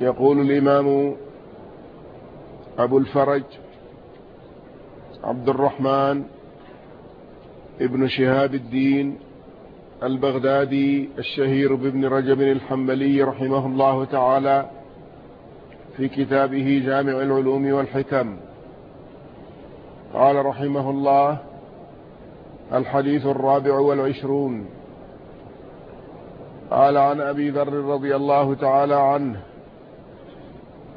يقول الإمام أبو الفرج عبد الرحمن ابن شهاب الدين البغدادي الشهير بابن رجب الحنبلي رحمه الله تعالى في كتابه جامع العلوم والحكم. قال رحمه الله الحديث الرابع والعشرون. قال عن أبي ذر رضي الله تعالى عنه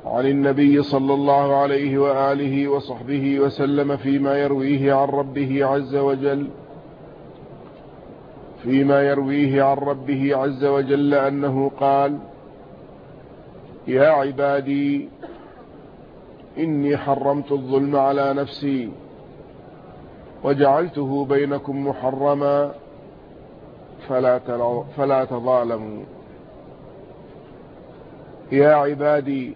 عن النبي صلى الله عليه وآله وصحبه وسلم فيما يرويه عن ربه عز وجل فيما يرويه عن ربه عز وجل أنه قال يا عبادي إني حرمت الظلم على نفسي وجعلته بينكم محرما فلا, فلا تظالموا. يا عبادي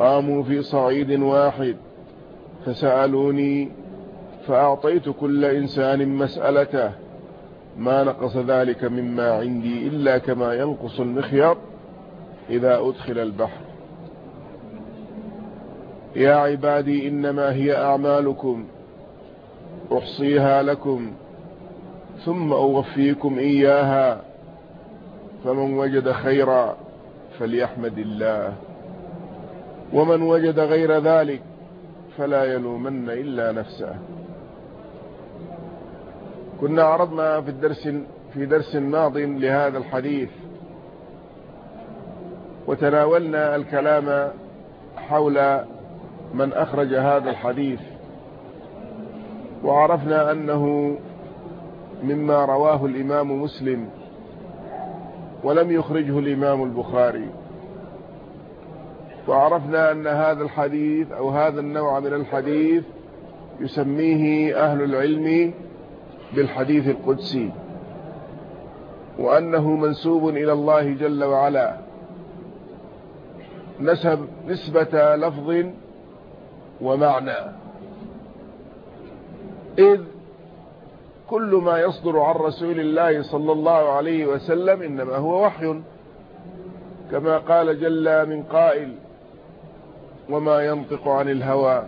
قاموا في صعيد واحد فسألوني فأعطيت كل إنسان مسألته ما نقص ذلك مما عندي إلا كما ينقص المخيط إذا أدخل البحر. يا عبادي إنما هي أعمالكم أحصيها لكم ثم أوفيكم إياها فمن وجد خيرا فليحمد الله. ومن وجد غير ذلك فلا يلومن إلا نفسه. كنا عرضنا في الدرس في درس ماض لهذا الحديث وتناولنا الكلام حول من أخرج هذا الحديث وعرفنا أنه مما رواه الإمام مسلم ولم يخرجه الإمام البخاري. وعرفنا أن هذا الحديث أو هذا النوع من الحديث يسميه أهل العلم بالحديث القدسي وأنه منسوب إلى الله جل وعلا. نسب نسبة لفظ ومعنى. إذ كل ما يصدر عن رسول الله صلى الله عليه وسلم إنما هو وحي كما قال جل من قائل وما ينطق عن الهوى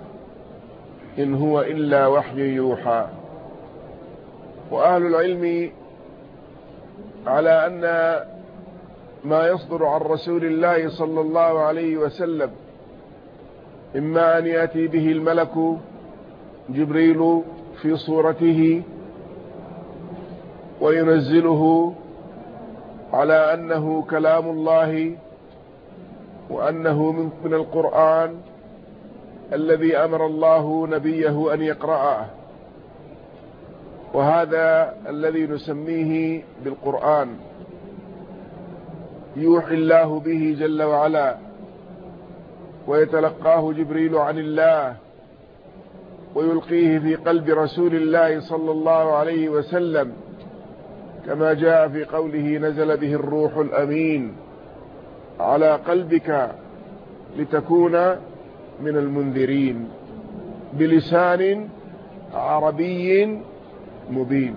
إن هو إلا وحي يوحى. وأهل العلم على أن ما يصدر عن رسول الله صلى الله عليه وسلم إما أن يأتي به الملك جبريل في صورته وينزله على أنه كلام الله وأنه من القرآن الذي أمر الله نبيه أن يقرأه. وهذا الذي نسميه بالقرآن. يوحي الله به جل وعلا. ويتلقاه جبريل عن الله. ويلقيه في قلب رسول الله صلى الله عليه وسلم. كما جاء في قوله نزل به الروح الأمين. على قلبك لتكون من المنذرين بلسان عربي مبين.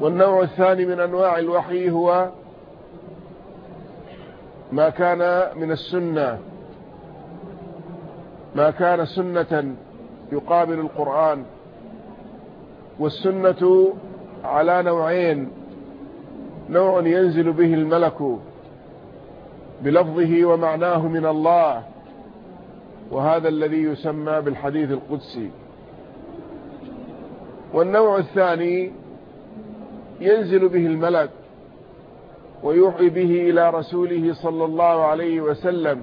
والنوع الثاني من أنواع الوحي هو ما كان من السنة ما كان سنة يقابل القرآن والسنة على نوعين نوع ينزل به الملك بلفظه ومعناه من الله. وهذا الذي يسمى بالحديث القدسي. والنوع الثاني ينزل به الملك ويوحي به إلى رسوله صلى الله عليه وسلم.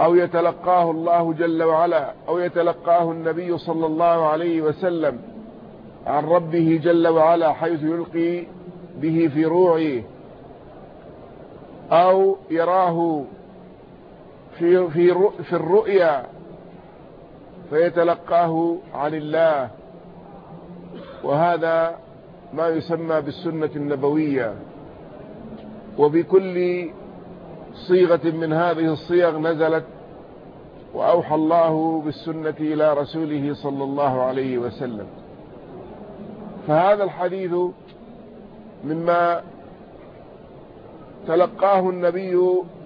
أو يتلقاه الله جل وعلا أو يتلقاه النبي صلى الله عليه وسلم عن ربه جل وعلا حيث يلقي به في روعه. أو يراه في, في, في الرؤيا فيتلقاه عن الله. وهذا ما يسمى بالسنة النبوية. وبكل صيغة من هذه الصيغ نزلت وأوحى الله بالسنة إلى رسوله صلى الله عليه وسلم. فهذا الحديث مما تلقاه النبي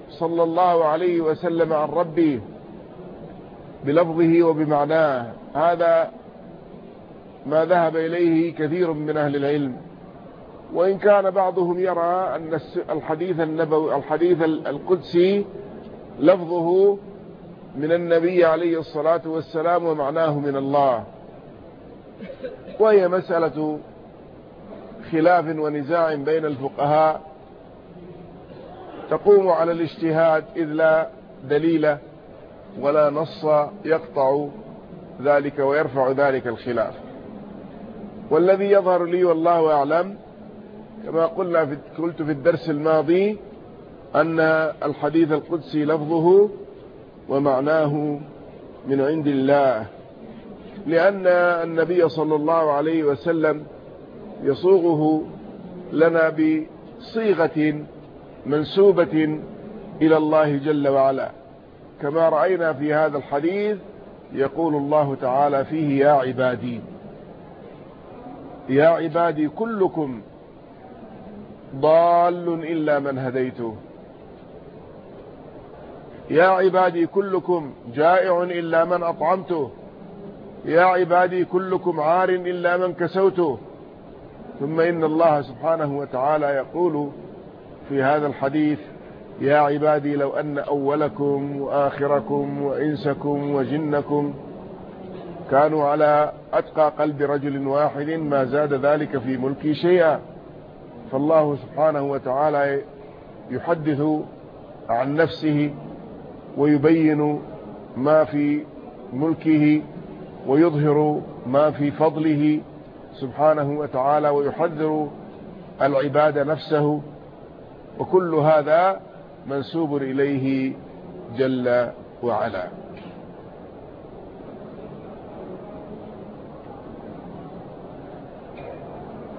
صلى الله عليه وسلم عن ربه بلفظه وبمعناه. هذا ما ذهب إليه كثير من أهل العلم. وإن كان بعضهم يرى أن الحديث النبوي الحديث القدسي لفظه من النبي عليه الصلاة والسلام ومعناه من الله. وهي مسألة خلاف ونزاع بين الفقهاء. تقوم على الاجتهاد إذ لا دليل ولا نص يقطع ذلك ويرفع ذلك الخلاف. والذي يظهر لي والله أعلم كما قلنا في قلت في الدرس الماضي أن الحديث القدسي لفظه ومعناه من عند الله لأن النبي صلى الله عليه وسلم يصوغه لنا بصيغة منسوبة إلى الله جل وعلا. كما رأينا في هذا الحديث يقول الله تعالى فيه يا عبادي. يا عبادي كلكم ضال إلا من هديته. يا عبادي كلكم جائع إلا من أطعمته. يا عبادي كلكم عار إلا من كسوته. ثم إن الله سبحانه وتعالى يقول في هذا الحديث يا عبادي لو أن أولكم وآخركم وإنسكم وجنكم كانوا على أتقى قلب رجل واحد ما زاد ذلك في ملكي شيئا فالله سبحانه وتعالى يحدث عن نفسه ويبين ما في ملكه ويظهر ما في فضله سبحانه وتعالى ويحذر العباد نفسه وكل هذا منسوب إليه جل وعلا.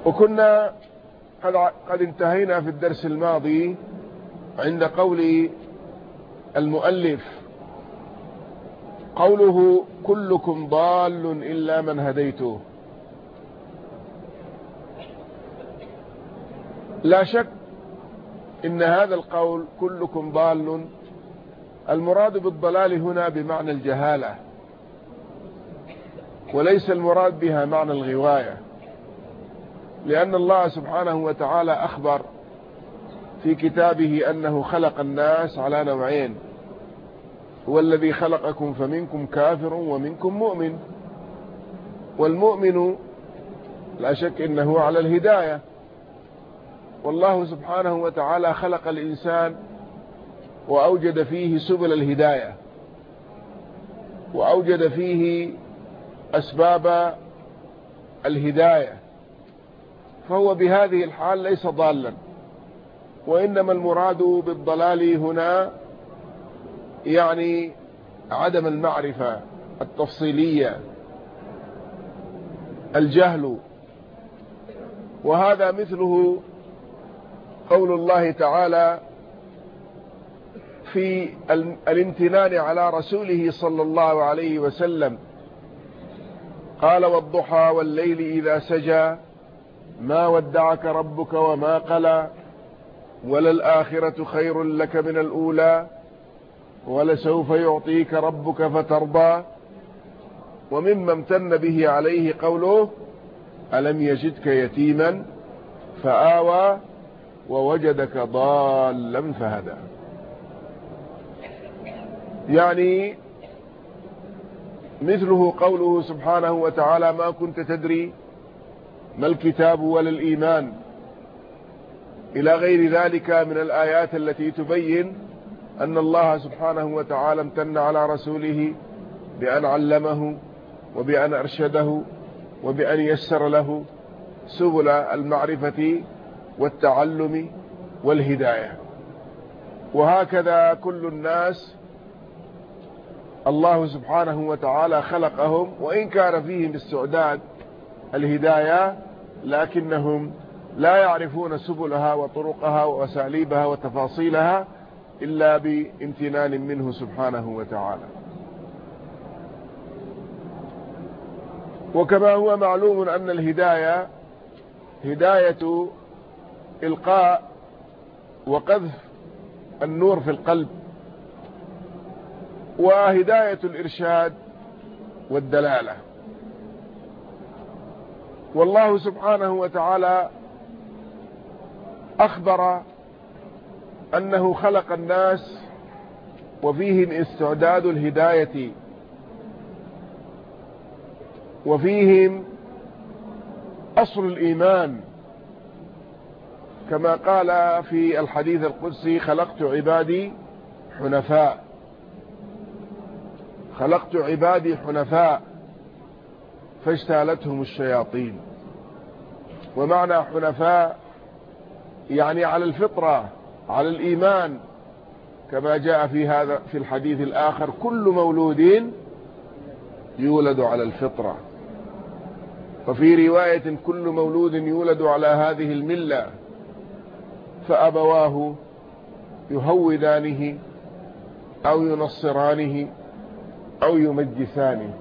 وكنا قد انتهينا في الدرس الماضي عند قول المؤلف قوله كلكم ضال إلا من هديته. لا شك إن هذا القول كلكم ضال. المراد بالضلال هنا بمعنى الجهالة وليس المراد بها معنى الغواية لأن الله سبحانه وتعالى أخبر في كتابه أنه خلق الناس على نوعين هو الذي خلقكم فمنكم كافر ومنكم مؤمن والمؤمن لا شك إنه على الهداية. والله سبحانه وتعالى خلق الإنسان وأوجد فيه سبل الهداية وأوجد فيه أسباب الهداية فهو بهذه الحال ليس ضالا وإنما المراد بالضلال هنا يعني عدم المعرفة التفصيلية الجهل وهذا مثله قول الله تعالى في الامتنان على رسوله صلى الله عليه وسلم. قال والضحى والليل إذا سجى ما ودعك ربك وما قلى وللآخرة خير لك من الأولى ولسوف يعطيك ربك فترضى. ومما امتن به عليه قوله ألم يجدك يتيما؟ فآوى ووجدك ضالا فهدى. يعني مثله قوله سبحانه وتعالى ما كنت تدري ما الكتاب ولا الإيمان إلى غير ذلك من الآيات التي تبين أن الله سبحانه وتعالى امتن على رسوله بأن علمه وبأن أرشده وبأن يسر له سبل المعرفة والتعلم والهداية. وهكذا كل الناس الله سبحانه وتعالى خلقهم وإن كان فيهم استعداد الهداية لكنهم لا يعرفون سبلها وطرقها وأساليبها وتفاصيلها إلا بامتنان منه سبحانه وتعالى. وكما هو معلوم أن الهداية هداية إلقاء وقذف النور في القلب وهداية الإرشاد والدلالة. والله سبحانه وتعالى أخبر أنه خلق الناس وفيهم استعداد الهداية وفيهم أصل الإيمان. كما قال في الحديث القدسي خلقت عبادي حنفاء. خلقت عبادي حنفاء فاجتالتهم الشياطين. ومعنى حنفاء يعني على الفطرة على الإيمان كما جاء في هذا في الحديث الآخر كل مولود يولد على الفطرة. وفي رواية كل مولود يولد على هذه الملة. فأبواه يهودانه أو ينصرانه أو يمجسانه.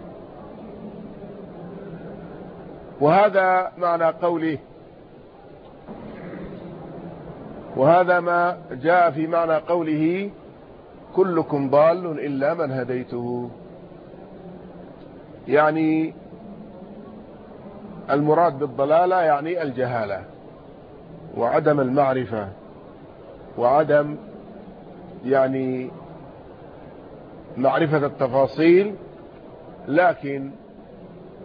وهذا معنى قوله وهذا ما جاء في معنى قوله كلكم ضال إلا من هديته. يعني المراد بالضلالة يعني الجهالة وعدم المعرفة. وعدم يعني معرفة التفاصيل لكن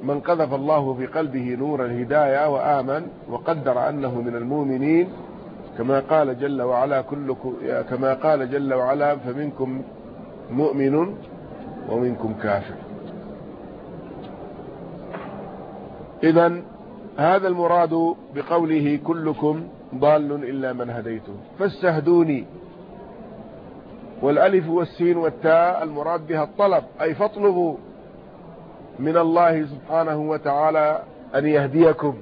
من قذف الله في قلبه نور الهداية وآمن وقدر أنه من المؤمنين كما قال جل وعلا كلكم كما قال جل وعلا فمنكم مؤمن ومنكم كافر. إذا هذا المراد بقوله كلكم ضال إلا من هديته. فاستهدوني. والألف والسين والتاء المراد بها الطلب أي فاطلبوا من الله سبحانه وتعالى أن يهديكم.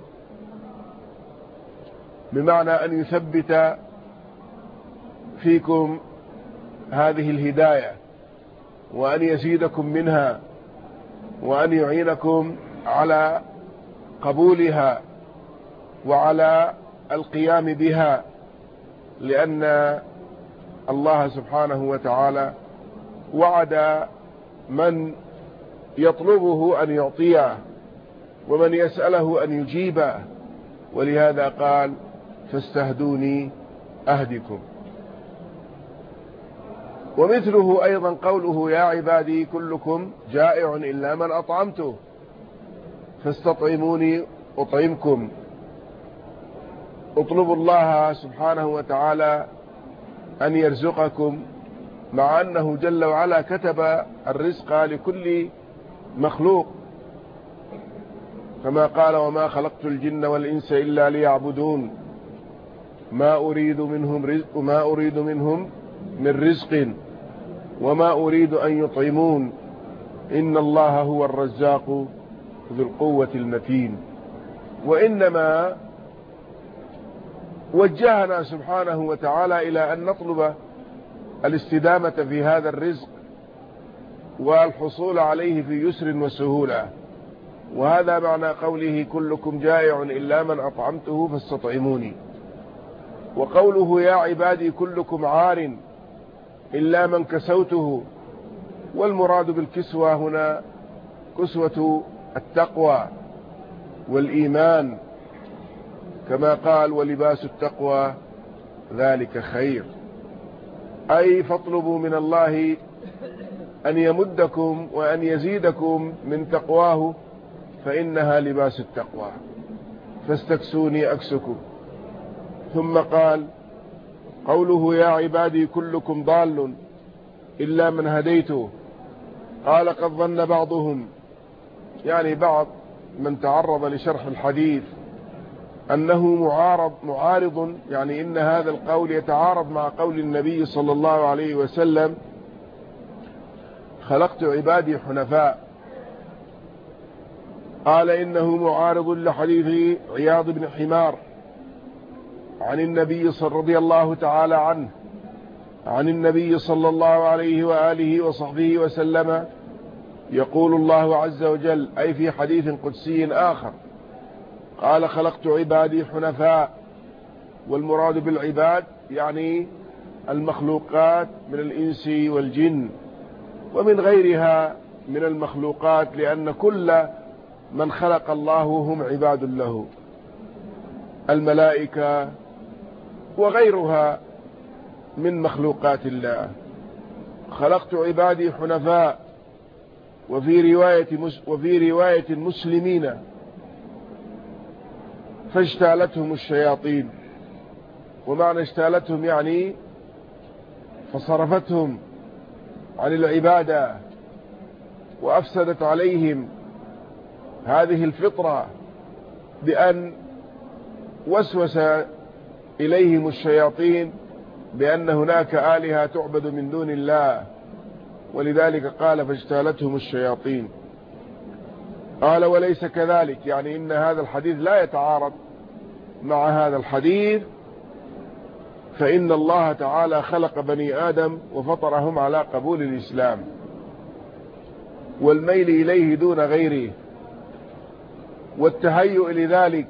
بمعنى أن يثبت فيكم هذه الهداية وأن يزيدكم منها وأن يعينكم على قبولها وعلى القيام بها لأن الله سبحانه وتعالى وعد من يطلبه أن يعطيه ومن يسأله أن يجيبه. ولهذا قال فاستهدوني أهدكم. ومثله أيضا قوله يا عبادي كلكم جائع إلا من أطعمته فاستطعموني أطعمكم. اطلبوا الله سبحانه وتعالى أن يرزقكم مع أنه جل وعلا كتب الرزق لكل مخلوق. كما قال وما خلقت الجن والإنس إلا ليعبدون. ما أريد منهم رزق ما أريد منهم من رزق وما أريد أن يطعمون. إن الله هو الرزاق ذو القوة المتين. وإنما وجهنا سبحانه وتعالى إلى أن نطلب الاستدامة في هذا الرزق والحصول عليه في يسر وسهولة. وهذا معنى قوله كلكم جائع إلا من أطعمته فاستطعموني. وقوله يا عبادي كلكم عار إلا من كسوته. والمراد بالكسوة هنا كسوة التقوى والإيمان. كما قال ولباس التقوى ذلك خير. أي فاطلبوا من الله أن يمدكم وأن يزيدكم من تقواه فإنها لباس التقوى. فاستكسوني أكسكم. ثم قال قوله يا عبادي كلكم ضال إلا من هديته. قال قد ظن بعضهم يعني بعض من تعرض لشرح الحديث أنه معارض معارض يعني إن هذا القول يتعارض مع قول النبي صلى الله عليه وسلم خلقت عبادي حنفاء. قال إنه معارض لحديث عياض بن حمار عن النبي صلى رضي الله تعالى عنه عن النبي صلى الله عليه وآله وصحبه وسلم يقول الله عز وجل أي في حديث قدسي آخر قال خلقت عبادي حنفاء والمراد بالعباد يعني المخلوقات من الإنس والجن ومن غيرها من المخلوقات لأن كل من خلق الله هم عباد له الملائكة وغيرها من مخلوقات الله. خلقت عبادي حنفاء وفي رواية, وفي رواية المسلمين فاجتالتهم الشياطين. ومعنى اجتالتهم يعني فصرفتهم عن العبادة وأفسدت عليهم هذه الفطرة بأن وسوس إليهم الشياطين بأن هناك آلهة تعبد من دون الله. ولذلك قال فاجتالتهم الشياطين. قال وليس كذلك. يعني إن هذا الحديث لا يتعارض مع هذا الحديث فإن الله تعالى خلق بني آدم وفطرهم على قبول الإسلام. والميل إليه دون غيره. والتهيؤ لذلك.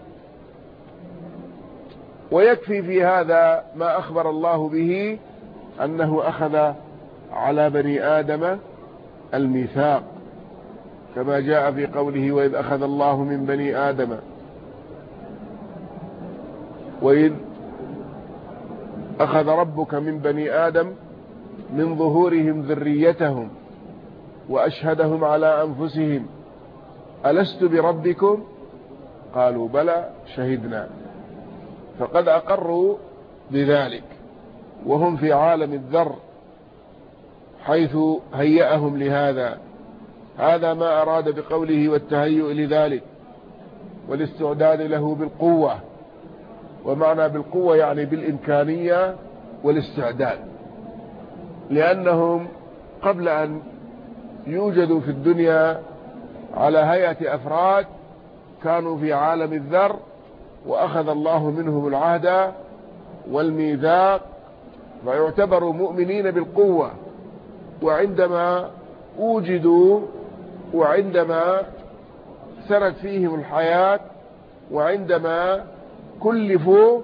ويكفي في هذا ما أخبر الله به أنه أخذ على بني آدم الميثاق. كما جاء في قوله وإذ أخذ الله من بني آدم وإذ أخذ ربك من بني آدم من ظهورهم ذريتهم وأشهدهم على أنفسهم. ألست بربكم؟ قالوا بلى شهدنا. فقد أقروا بذلك وهم في عالم الذر حيث هيأهم لهذا. هذا ما أراد بقوله والتهيؤ لذلك والاستعداد له بالقوة. ومعنى بالقوة يعني بالإمكانية والاستعداد. لأنهم قبل أن يوجدوا في الدنيا على هيئة أفراد كانوا في عالم الذر وأخذ الله منهم العهد والميثاق فيعتبروا مؤمنين بالقوة. وعندما وجدوا وعندما سرت فيهم الحياة وعندما كلفوا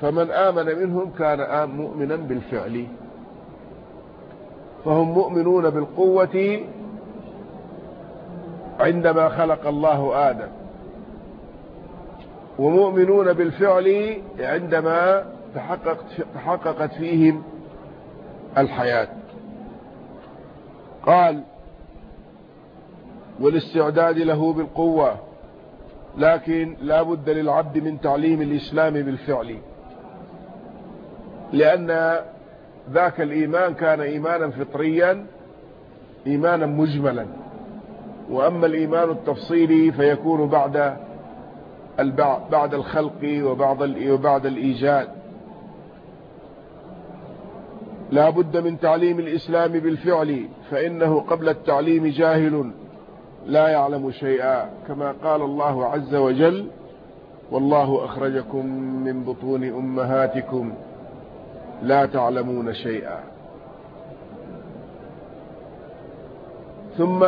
فمن آمن منهم كان مؤمنا بالفعل. فهم مؤمنون بالقوة عندما خلق الله آدم. ومؤمنون بالفعل عندما تحققت, تحققت فيهم الحياة. قال والاستعداد له بالقوة. لكن لا بد للعبد من تعليم الإسلام بالفعل. لأن ذاك الإيمان كان إيمانا فطريا إيمانا مجملا. وأما الإيمان التفصيلي فيكون بعد بعد الخلق وبعد وبعد الإيجاد. لا بد من تعليم الإسلام بالفعل فإنه قبل التعليم جاهل. لا يعلم شيئا كما قال الله عز وجل والله أخرجكم من بطون أمهاتكم لا تعلمون شيئا. ثم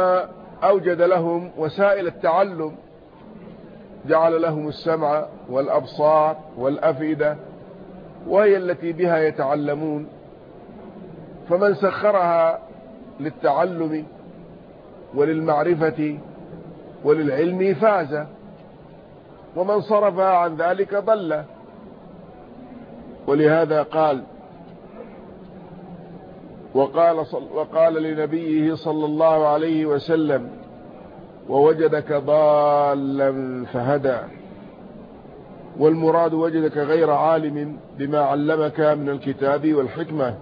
أوجد لهم وسائل التعلم جعل لهم السمع والأبصار والأفئدة وهي التي بها يتعلمون. فمن سخرها للتعلم وللمعرفة وللعلم فاز ومن صرفها عن ذلك ضل. ولهذا قال وقال, وقال لنبيه صلى الله عليه وسلم ووجدك ضالا فهدى. والمراد وجدك غير عالم بما علمك من الكتاب والحكمة.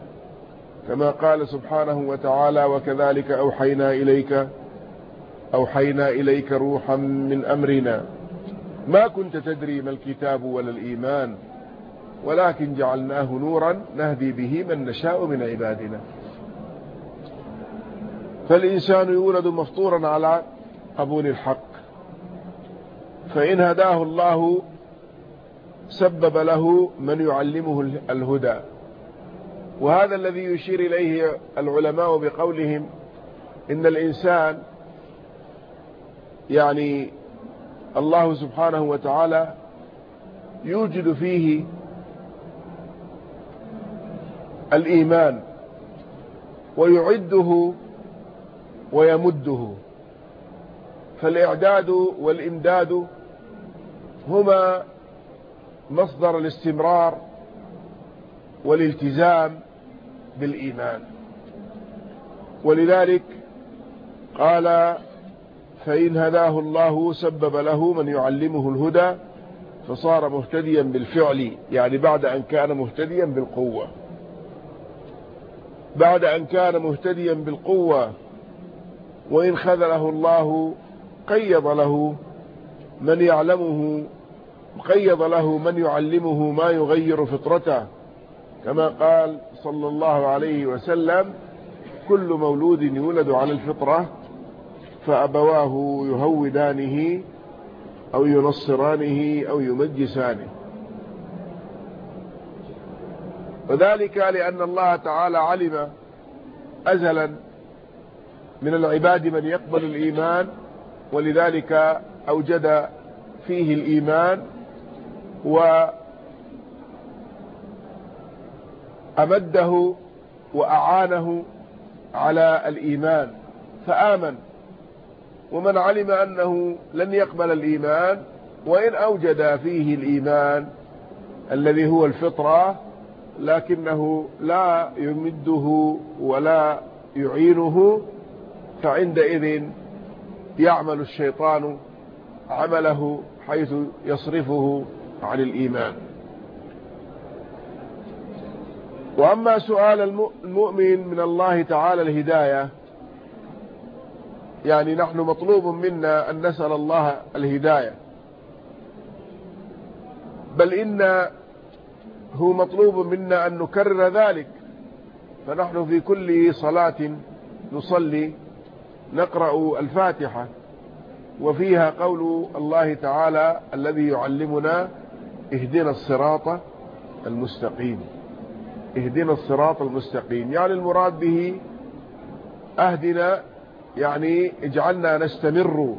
كما قال سبحانه وتعالى وكذلك أوحينا إليك أوحينا إليك روحا من أمرنا. ما كنت تدري ما الكتاب ولا الإيمان ولكن جعلناه نورا نهدي به من نشاء من عبادنا. فالإنسان يولد مفطورا على قبول الحق فإن هداه الله سبب له من يعلمه الهدى. وهذا الذي يشير إليه العلماء بقولهم إن الإنسان يعني الله سبحانه وتعالى يوجد فيه الإيمان ويعده ويمده فالإعداد والإمداد هما مصدر الاستمرار والالتزام بالإيمان. ولذلك قال فإن هداه الله سبب له من يعلمه الهدى فصار مهتديا بالفعل يعني بعد أن كان مهتديا بالقوة. بعد أن كان مهتديا بالقوة وإن خذله الله قيض له من يعلمه قيض له من يعلمه ما يغير فطرته. كما قال صلى الله عليه وسلم كل مولود يولد على الفطرة فأبواه يهودانه أو ينصرانه أو يمجسانه. وذلك لأن الله تعالى علم أزلا من العباد من يقبل الإيمان ولذلك أوجد فيه الإيمان وأمده وأعانه على الإيمان فآمن. ومن علم أنه لن يقبل الإيمان وإن أوجد فيه الإيمان الذي هو الفطرة لكنه لا يمده ولا يعينه فعندئذ يعمل الشيطان عمله حيث يصرفه عن الإيمان. وأما سؤال المؤمن من الله تعالى الهداية يعني نحن مطلوب منا أن نسأل الله الهداية. بل إن هو مطلوب منا أن نكرر ذلك. فنحن في كل صلاة نصلي نقرأ الفاتحة وفيها قول الله تعالى الذي يعلمنا اهدنا الصراط المستقيم. اهدنا الصراط المستقيم. يعني المراد به أهدنا يعني اجعلنا نستمر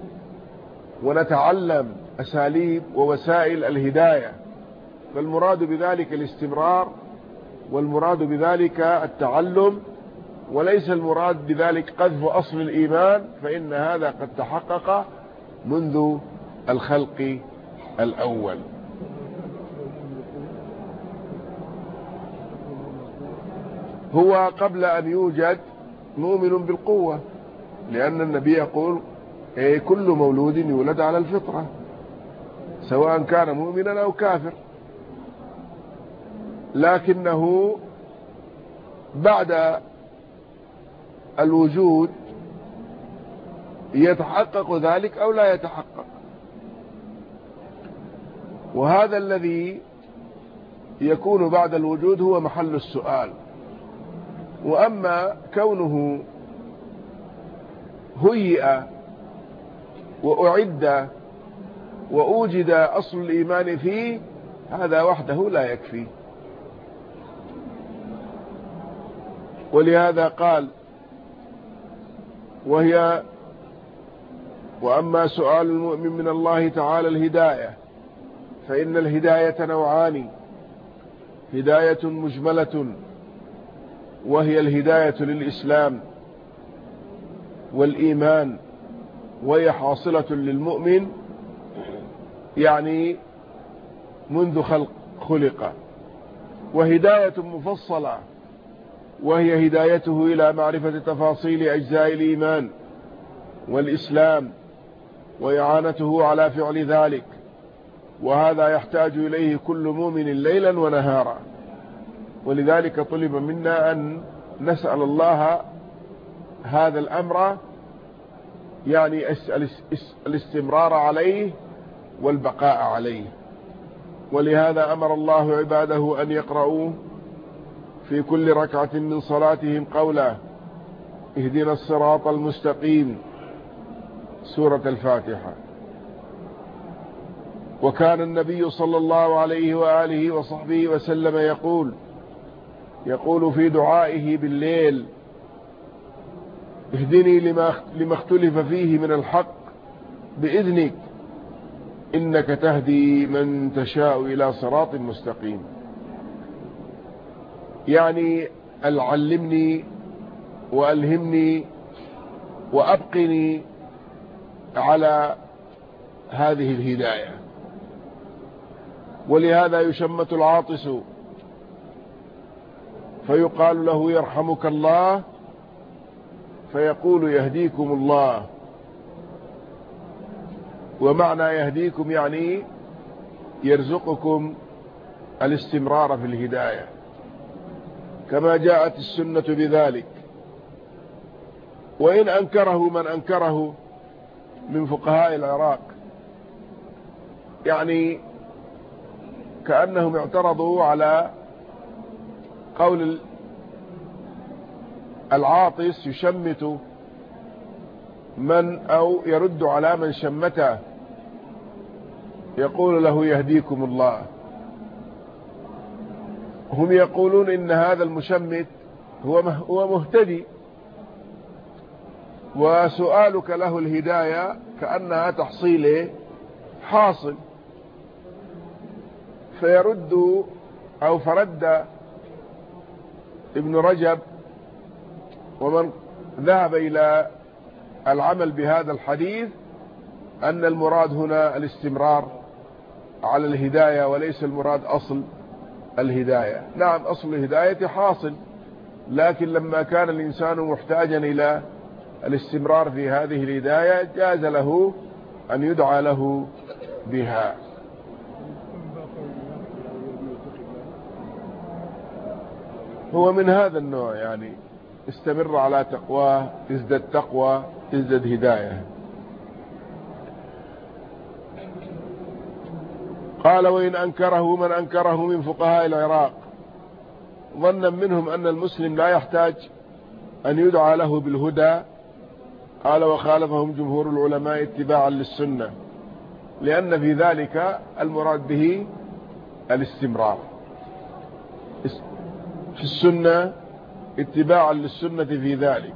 ونتعلم أساليب ووسائل الهداية. فالمراد بذلك الاستمرار والمراد بذلك التعلم وليس المراد بذلك قذف أصل الإيمان فإن هذا قد تحقق منذ الخلق الأول. هو قبل أن يوجد مؤمن بالقوة لأن النبي يقول كل مولود يولد على الفطرة سواء كان مؤمنا أو كافر. لكنه بعد الوجود يتحقق ذلك أو لا يتحقق. وهذا الذي يكون بعد الوجود هو محل السؤال. وأما كونه هيئ وأعد وأوجد أصل الإيمان فيه هذا وحده لا يكفي. ولهذا قال وهي وأما سؤال المؤمن من الله تعالى الهداية فإن الهداية نوعان هداية مجملة وهي الهداية للإسلام والإيمان وهي حاصلة للمؤمن يعني منذ خلق خلق. وهداية مفصلة وهي هدايته إلى معرفة تفاصيل أجزاء الإيمان والإسلام وإعانته على فعل ذلك. وهذا يحتاج إليه كل مؤمن ليلا ونهارا. ولذلك طلب منا أن نسأل الله هذا الأمر يعني الاستمرار عليه والبقاء عليه. ولهذا أمر الله عباده أن يقرؤوا في كل ركعة من صلاتهم قولا اهدنا الصراط المستقيم. سورة الفاتحة. وكان النبي صلى الله عليه وآله وصحبه وسلم يقول يقول في دعائه بالليل اهدني لما اختلف فيه من الحق بإذنك إنك تهدي من تشاء إلى صراط مستقيم. يعني العلمني وألهمني وأبقني على هذه الهداية. ولهذا يشمت العاطس فيقال له يرحمك الله فيقول يهديكم الله. ومعنى يهديكم يعني يرزقكم الاستمرار في الهداية. كما جاءت السنة بذلك. وإن أنكره من أنكره من فقهاء العراق. يعني كأنهم اعترضوا على قول العاطس يشمت من أو يرد على من شمته. يقول له يهديكم الله. هم يقولون إن هذا المشمت هو مهتدي. وسؤالك له الهداية كأنها تحصيل حاصل. فيرد أو فرد ابن رجب ومن ذهب إلى العمل بهذا الحديث أن المراد هنا الاستمرار على الهداية وليس المراد أصل الهداية. نعم أصل الهداية حاصل لكن لما كان الإنسان محتاجا إلى الاستمرار في هذه الهداية جاز له أن يدعى له بها. هو من هذا النوع يعني استمر على تقواه ازدد تقوى ازدد هداية قال وإن أنكره من أنكره من فقهاء العراق. ظنا منهم أن المسلم لا يحتاج أن يدعى له بالهدى. قال وخالفهم جمهور العلماء اتباعا للسنة لأن في ذلك المراد به الاستمرار. في السنة اتباعا للسنة في ذلك.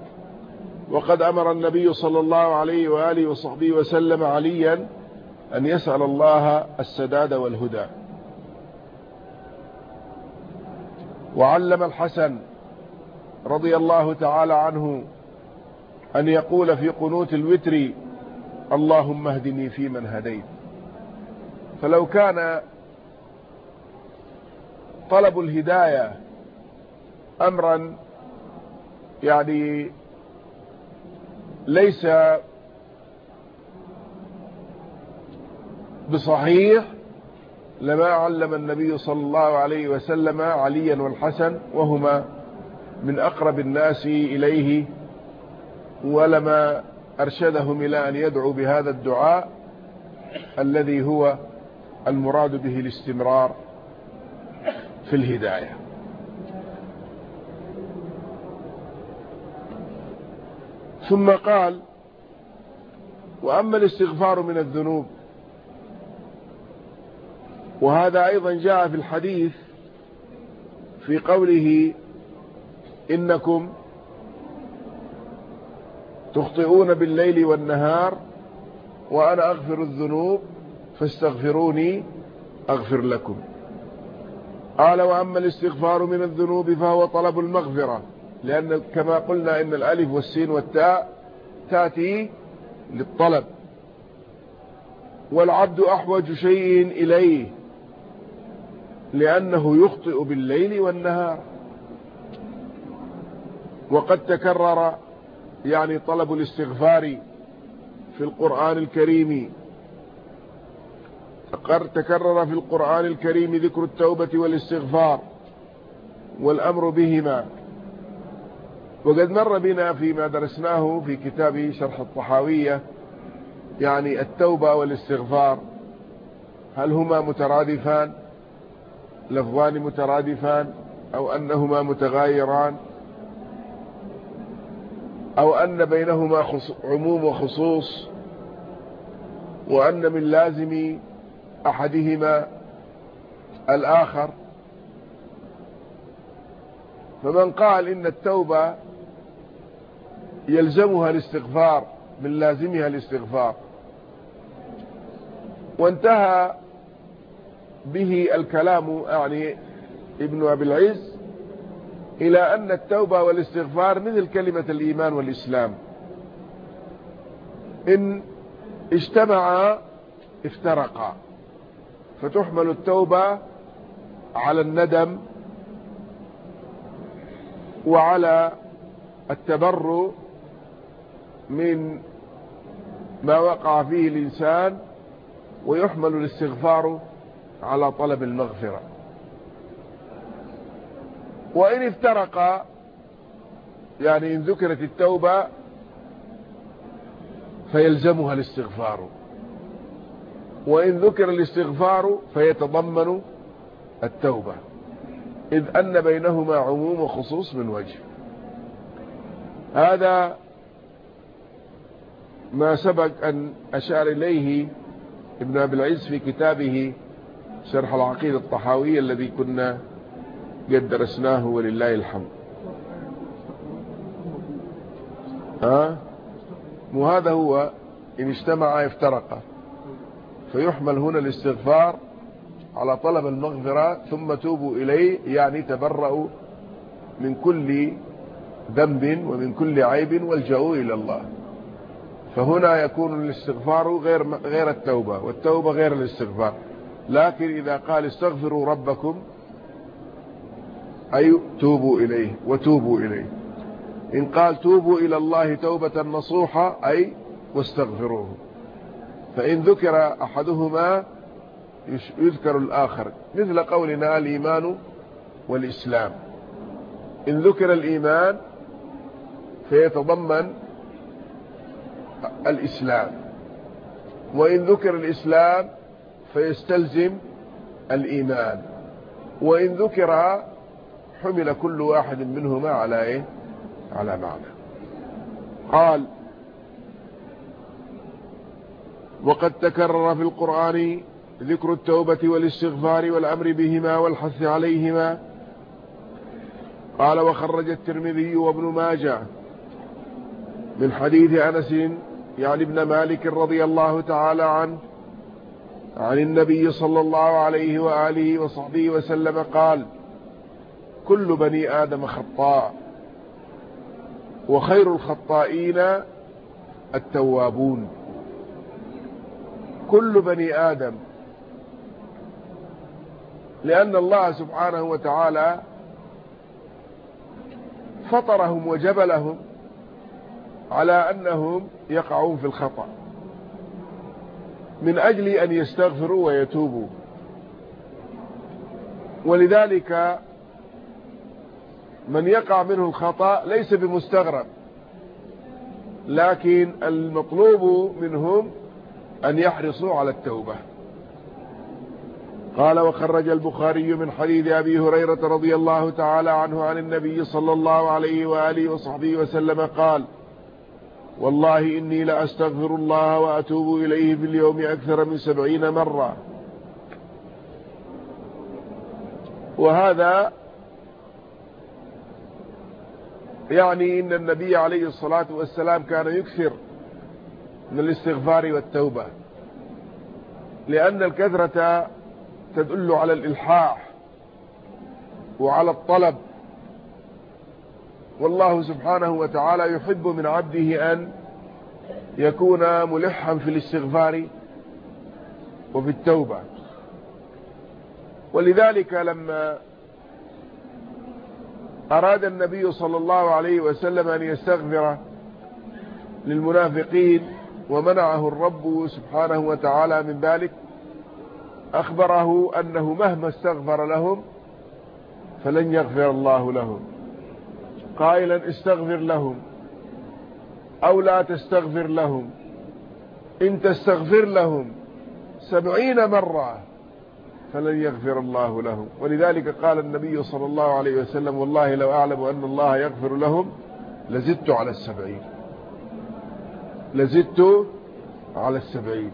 وقد أمر النبي صلى الله عليه وآله وصحبه وسلم عليا أن يسأل الله السداد والهدى. وعلم الحسن رضي الله تعالى عنه أن يقول في قنوت الوتر اللهم اهدني فيمن هديت. فلو كان طلب الهداية أمرا يعني ليس بصحيح لما علم النبي صلى الله عليه وسلم عليا والحسن وهما من أقرب الناس إليه ولما أرشدهم إلى أن يدعوا بهذا الدعاء الذي هو المراد به الاستمرار في الهداية. ثم قال وأما الاستغفار من الذنوب. وهذا أيضا جاء في الحديث في قوله إنكم تخطئون بالليل والنهار وأنا أغفر الذنوب فاستغفروني أغفر لكم. قال وأما الاستغفار من الذنوب فهو طلب المغفرة. لأن كما قلنا إن الألف والسين والتاء تأتي للطلب. والعبد أحوج شيء إليه لأنه يخطئ بالليل والنهار. وقد تكرر يعني طلب الاستغفار في القرآن الكريم. تكرر في القرآن الكريم ذكر التوبة والاستغفار والأمر بهما. وقد مر بنا فيما درسناه في كتاب شرح الطحاوية يعني التوبة والاستغفار. هل هما مترادفان؟ لفظان مترادفان؟ أو أنهما متغايران؟ أو أن بينهما عموم وخصوص؟ وأن من لازم أحدهما الآخر؟ فمن قال إن التوبة يلزمها الاستغفار من لازمها الاستغفار. وانتهى به الكلام يعني ابن أبي العز إلى أن التوبة والاستغفار مثل كلمة الإيمان والإسلام. إن اجتمعا افترقا. فتحمل التوبة على الندم وعلى التبرؤ من ما وقع فيه الإنسان ويحمل الاستغفار على طلب المغفرة. وإن افترق يعني إن ذكرت التوبة فيلزمها الاستغفار. وإن ذكر الاستغفار فيتضمن التوبة. إذ أن بينهما عموم وخصوص من وجه. هذا ما سبق أن أشار إليه ابن أبي العز في كتابه شرح العقيدة الطحاوية الذي كنا قد درسناه ولله الحمد. ها؟ وهذا هو؟ إن اجتمع افترق. فيحمل هنا الاستغفار على طلب المغفرة ثم توبوا إليه يعني تبرأوا من كل ذنب ومن كل عيب والجأوا إلى الله. فهنا يكون الاستغفار غير غير التوبة والتوبة غير الاستغفار. لكن إذا قال استغفروا ربكم أي توبوا إليه وتوبوا إليه. إن قال توبوا إلى الله توبة نصوحة أي واستغفروه. فإن ذكر أحدهما يذكر الآخر. مثل قولنا الإيمان والإسلام. إن ذكر الإيمان فيتضمن الإسلام. وإن ذكر الإسلام فيستلزم الإيمان. وإن ذكر حمل كل واحد منهما على إيه؟ على معنى. قال وقد تكرر في القرآن ذكر التوبة والاستغفار والأمر بهما والحث عليهما. قال وخرج الترمذي وابن ماجه من حديث أنس يعني ابن مالك رضي الله تعالى عنه عن النبي صلى الله عليه وآله وصحبه وسلم قال كل بني آدم خطاء وخير الخطائين التوابون. كل بني آدم لأن الله سبحانه وتعالى فطرهم وجبلهم على أنهم يقعون في الخطأ. من أجل أن يستغفروا ويتوبوا. ولذلك من يقع منه الخطأ ليس بمستغرب. لكن المطلوب منهم أن يحرصوا على التوبة. قال وخرج البخاري من حديث أبي هريرة رضي الله تعالى عنه عن النبي صلى الله عليه وآله وصحبه وسلم قال والله إني لأستغفر الله وأتوب إليه في اليوم أكثر من سبعين مرة. يعني إن النبي عليه الصلاة والسلام كان يكثر من الاستغفار والتوبة. لأن الكثرة تدل على الإلحاح وعلى الطلب والله سبحانه وتعالى يحب من عبده أن يكون ملحا في الاستغفار وفي التوبة. ولذلك لما أراد النبي صلى الله عليه وسلم أن يستغفر للمنافقين ومنعه الرب سبحانه وتعالى من ذلك أخبره أنه مهما استغفر لهم فلن يغفر الله لهم. قائلا استغفر لهم أو لا تستغفر لهم. إن تستغفر لهم سبعين مرة فلن يغفر الله لهم. ولذلك قال النبي صلى الله عليه وسلم والله لو أعلم أن الله يغفر لهم لزدت على السبعين. لزدت على السبعين.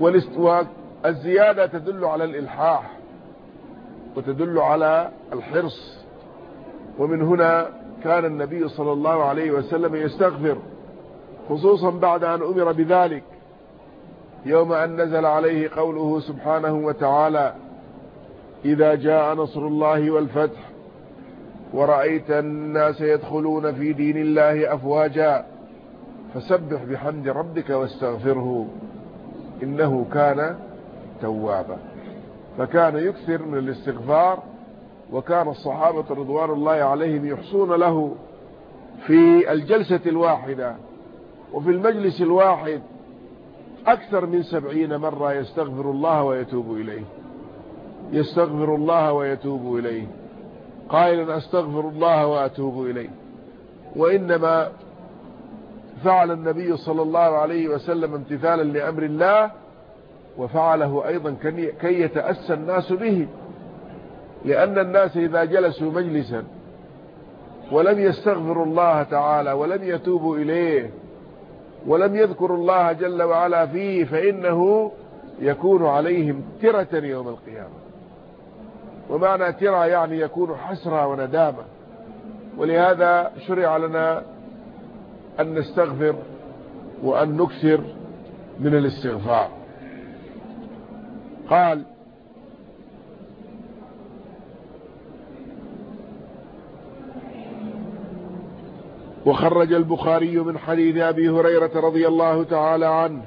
والزيادة تدل على الإلحاح وتدل على الحرص. ومن هنا كان النبي صلى الله عليه وسلم يستغفر خصوصا بعد أن أمر بذلك يوم أن نزل عليه قوله سبحانه وتعالى إذا جاء نصر الله والفتح ورأيت الناس يدخلون في دين الله أفواجا فسبح بحمد ربك واستغفره إنه كان توابا. فكان يكثر من الاستغفار وكان الصحابة رضوان الله عليهم يحصون له في الجلسة الواحدة وفي المجلس الواحد أكثر من سبعين مرة يستغفر الله ويتوب إليه. يستغفر الله ويتوب إليه. قائلا أستغفر الله وأتوب إليه. وإنما فعل النبي صلى الله عليه وسلم امتثالا لأمر الله وفعله أيضا كي يتأسى الناس به. لأن الناس إذا جلسوا مجلسا ولم يستغفروا الله تعالى ولم يتوبوا إليه ولم يذكروا الله جل وعلا فيه فإنه يكون عليهم ترة يوم القيامة. ومعنى ترى يعني يكون حسرة وندامة. ولهذا شرع لنا أن نستغفر وأن نكثر من الاستغفار. قال وخرج البخاري من حديث أبي هريرة رضي الله تعالى عنه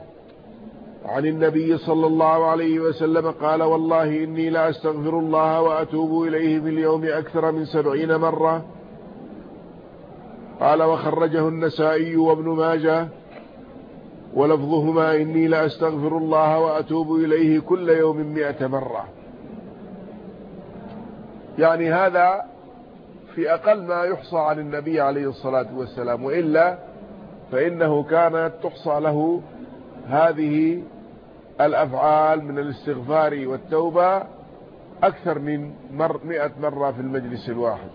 عن النبي صلى الله عليه وسلم قال والله إني لا أستغفر الله وأتوب إليه في اليوم أكثر من سبعين مرة. قال وخرجه النسائي وابن ماجه ولفظهما إني لا أستغفر الله وأتوب إليه كل يوم مئة مرة. يعني هذا في أقل ما يحصى عن النبي عليه الصلاة والسلام وإلا فإنه كانت تحصى له هذه الأفعال من الاستغفار والتوبة أكثر من مر مئة مرة في المجلس الواحد.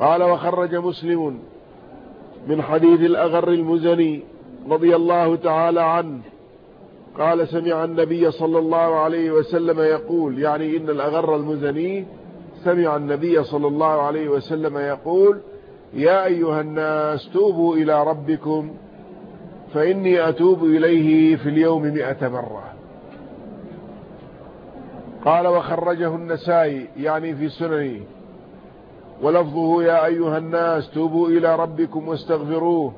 قال وخرج مسلم من حديث الأغر المزني رضي الله تعالى عنه. قال سمع النبي صلى الله عليه وسلم يقول يعني إن الأغر المزني سمع النبي صلى الله عليه وسلم يقول يا أيها الناس توبوا إلى ربكم فإني أتوب إليه في اليوم مئة مرة. قال وخرجه النسائي يعني في سننه. ولفظه يا أيها الناس توبوا إلى ربكم واستغفروه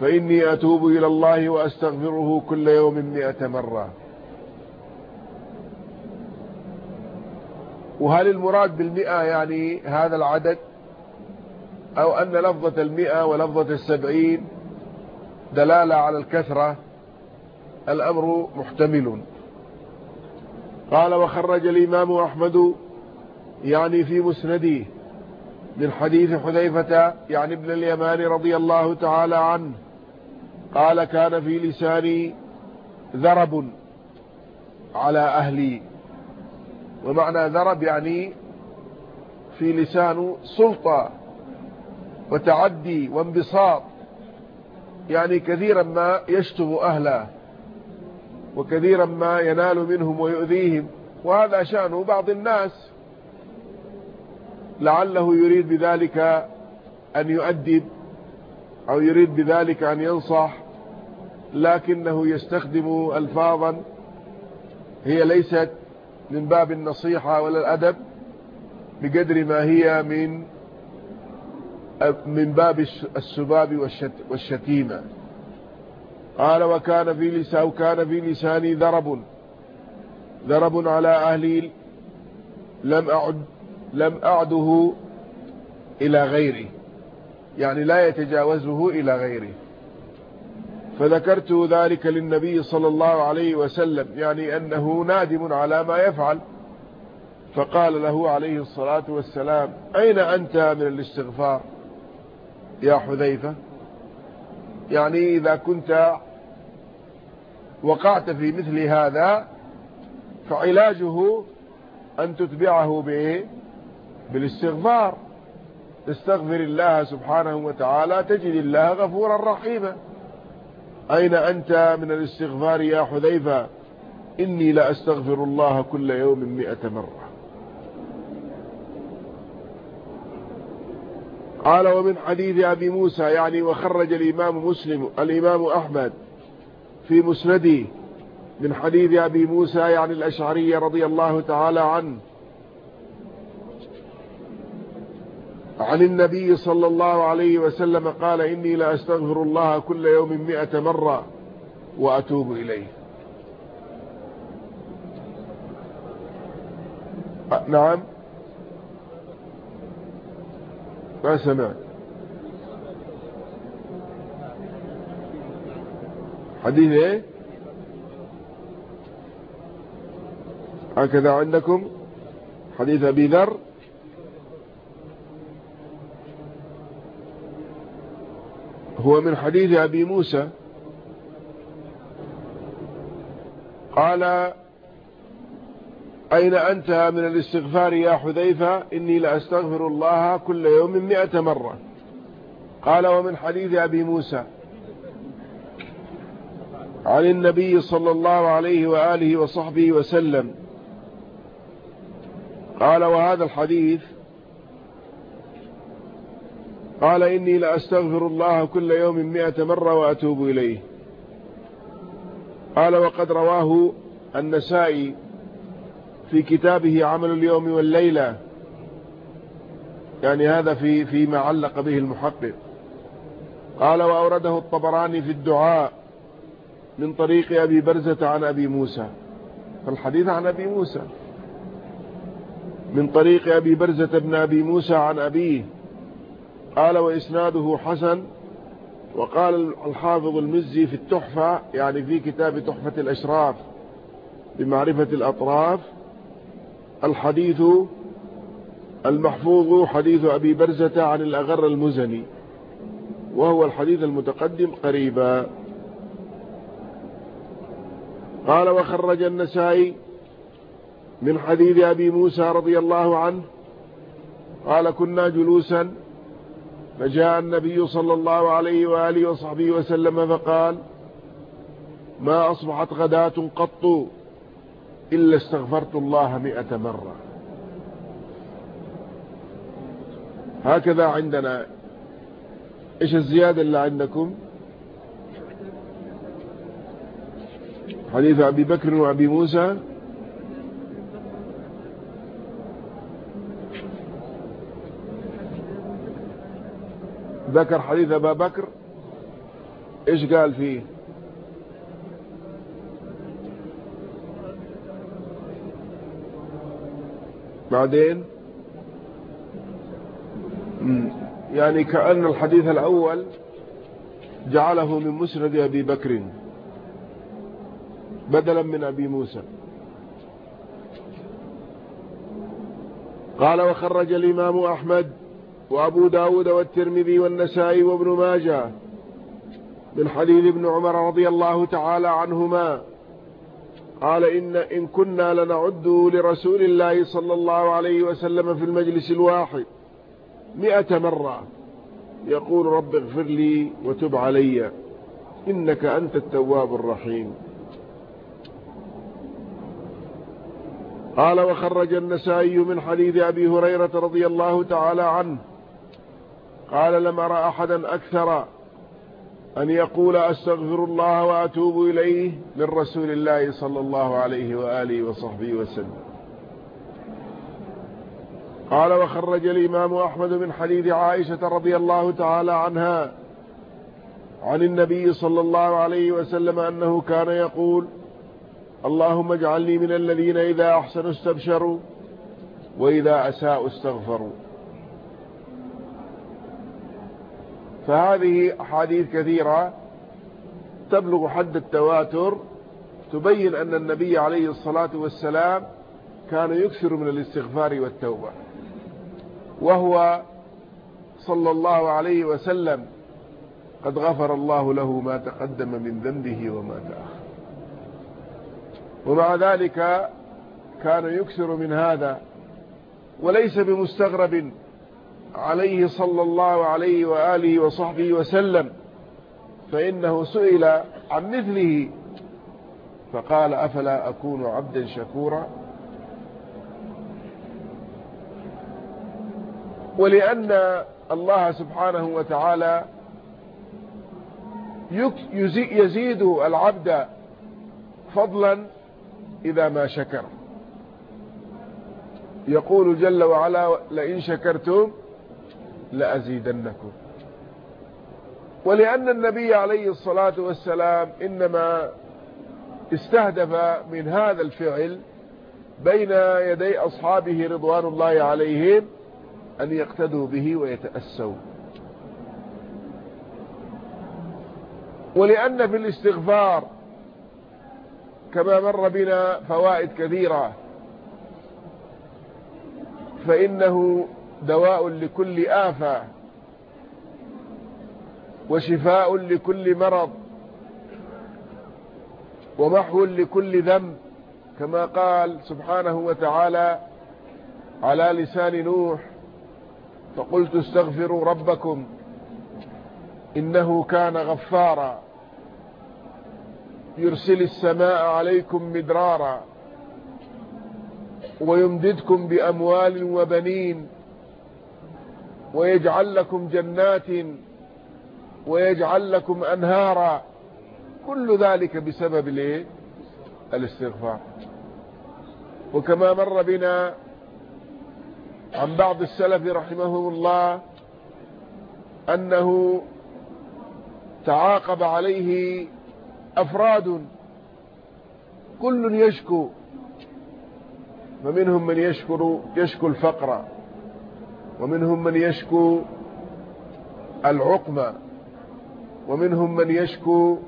فإني أتوب إلى الله وأستغفره كل يوم مئة مرة. وهل المراد بالمئة يعني هذا العدد؟ أو أن لفظة المئة ولفظة السبعين دلالة على الكثرة؟ الأمر محتمل. قال وخرج الإمام أحمد يعني في مسنده من حديث حذيفة يعني ابن اليمان رضي الله تعالى عنه قال كان في لساني ذرب على أهلي. ومعنى ذرب يعني في لسانه سلطة وتعدي وانبساط يعني كثيرا ما يشتم أهله وكثيرا ما ينال منهم ويؤذيهم وهذا شأنه بعض الناس. لعله يريد بذلك أن يؤدب أو يريد بذلك أن ينصح لكنه يستخدم ألفاظا هي ليست من باب النصيحة ولا الأدب بقدر ما هي من من باب السباب والشتيمة. قال وكان في لسان وكان في لساني ذرب. ذرب على أهلي لم أعد لم أعده إلى غيره. يعني لا يتجاوزه إلى غيره. فذكرت ذلك للنبي صلى الله عليه وسلم يعني أنه نادم على ما يفعل. فقال له عليه الصلاة والسلام أين أنت من الاستغفار يا حذيفة؟ يعني إذا كنت وقعت في مثل هذا فعلاجه أن تتبعه بإيه بالاستغفار. استغفر الله سبحانه وتعالى تجد الله غفورا رحيما. أين أنت من الاستغفار يا حذيفة؟ إني لأستغفر الله كل يوم مئة مرة. قال ومن حديث أبي موسى يعني وخرج الإمام مسلم الإمام أحمد في مسنده من حديث أبي موسى يعني الأشعري رضي الله تعالى عنه عن النبي صلى الله عليه وسلم قال إني لأستغفر الله كل يوم مئة مرة وأتوب إليه. نعم. ما سمعت؟ حديث إيه؟ هكذا عندكم؟ حديث أبي ذر؟ هو من حديث أبي موسى. قال أين أنت من الاستغفار يا حذيفة؟ إني لأستغفر الله كل يوم مئة مرة. قال ومن حديث أبي موسى. عن النبي صلى الله عليه وآله وصحبه وسلم. قال وهذا الحديث قال إني لأستغفر الله كل يوم مئة مرة وأتوب إليه. قال وقد رواه النسائي في كتابه عمل اليوم والليلة. يعني هذا في فيما علق به المحقق. قال وأورده الطبراني في الدعاء من طريق أبي برزة عن أبي موسى. فالحديث عن أبي موسى. من طريق أبي برزة بن أبي موسى عن أبيه. قال وإسناده حسن وقال الحافظ المزي في التحفة يعني في كتاب تحفة الأشراف بمعرفة الأطراف الحديث المحفوظ حديث أبي برزة عن الأغر المزني وهو الحديث المتقدم قريبا. قال وخرج النسائي من حديث أبي موسى رضي الله عنه قال كنا جلوسا فجاء النبي صلى الله عليه وآله وصحبه وسلم فقال ما أصبحت غداة قط إلا استغفرت الله مئة مرة. هكذا عندنا. إيش الزيادة اللي عندكم؟ حديث أبي بكر وأبي موسى ذكر حديث أبا بكر؟ إيش قال فيه؟ بعدين؟ يعني كأن الحديث الأول جعله من مسند أبي بكر. بدلا من أبي موسى. قال وخرج الإمام أحمد وأبو داود والترمذي والنسائي وابن ماجه من حديث ابن عمر رضي الله تعالى عنهما قال إن, إن كنا لنعد لرسول الله صلى الله عليه وسلم في المجلس الواحد مئة مرة يقول رب اغفر لي وتب علي إنك أنت التواب الرحيم. قال وخرج النسائي من حديث أبي هريرة رضي الله تعالى عنه قال لم أرى أحدا أكثر أن يقول أستغفر الله وأتوب إليه من رسول الله صلى الله عليه وآله وصحبه وسلم. قال وخرج الإمام أحمد من حديث عائشة رضي الله تعالى عنها عن النبي صلى الله عليه وسلم أنه كان يقول اللهم اجعلني من الذين إذا أحسنوا استبشروا وإذا أساءوا استغفروا. فهذه أحاديث كثيرة تبلغ حد التواتر تبين أن النبي عليه الصلاة والسلام كان يكثر من الاستغفار والتوبة. وهو صلى الله عليه وسلم قد غفر الله له ما تقدم من ذنبه وما تأخر. ومع ذلك كان يكثر من هذا وليس بمستغرب عليه صلى الله عليه وآله وصحبه وسلم فإنه سئل عن مثله فقال أفلا أكون عبدا شكورا؟ ولأن الله سبحانه وتعالى يزيد العبد فضلا إذا ما شكر. يقول جل وعلا لئن شكرتم لأزيدنكم. ولأن النبي عليه الصلاة والسلام إنما استهدف من هذا الفعل بين يدي أصحابه رضوان الله عليهم أن يقتدوا به ويتأسوا. ولأن في الاستغفار كما مر بنا فوائد كثيرة فإنه دواء لكل آفة وشفاء لكل مرض ومحو لكل ذنب كما قال سبحانه وتعالى على لسان نوح فقلت استغفروا ربكم إنه كان غفارا يرسل السماء عليكم مدرارا ويمددكم بأموال وبنين ويجعل لكم جنات ويجعل لكم أنهارا. كل ذلك بسبب الايه الاستغفار. وكما مر بنا عن بعض السلف رحمهم الله أنه تعاقب عليه أفراد. كل يشكو فمنهم من يشكر يشكو الفقر. ومنهم من يشكو العقم ومنهم من يشكو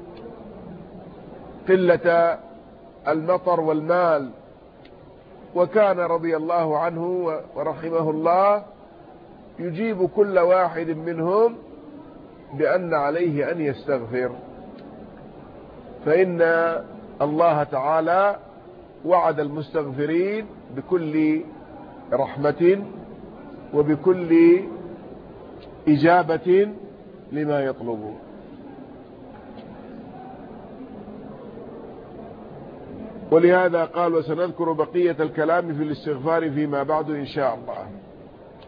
قلة المطر والمال. وكان رضي الله عنه ورحمه الله يجيب كل واحد منهم بأن عليه أن يستغفر. فإن الله تعالى وعد المستغفرين بكل رحمة وبكل إجابة لما يطلبون ولهذا قال وسنذكر بقية الكلام في الاستغفار فيما بعد إن شاء الله.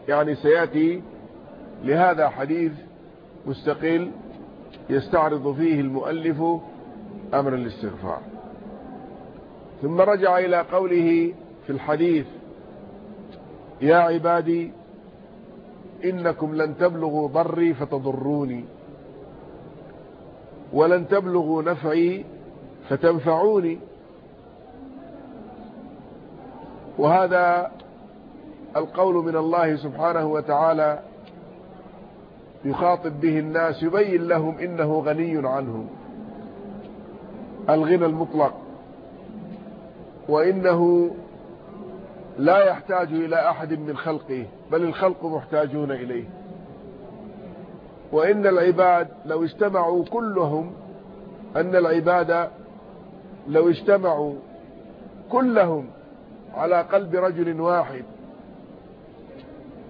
يعني سيأتي لهذا حديث مستقل يستعرض فيه المؤلف أمر الاستغفار. ثم رجع إلى قوله في الحديث يا عبادي إنكم لن تبلغوا ضري فتضروني. ولن تبلغوا نفعي فتنفعوني. وهذا القول من الله سبحانه وتعالى يخاطب به الناس يبين لهم إنه غني عنهم الغنى المطلق. وإنه لا يحتاج إلى أحد من خلقه بل الخلق محتاجون إليه. وإن العباد لو اجتمعوا كلهم أن العباد لو اجتمعوا كلهم على قلب رجل واحد